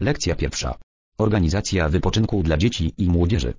Lekcja pierwsza. Organizacja wypoczynku dla dzieci i młodzieży.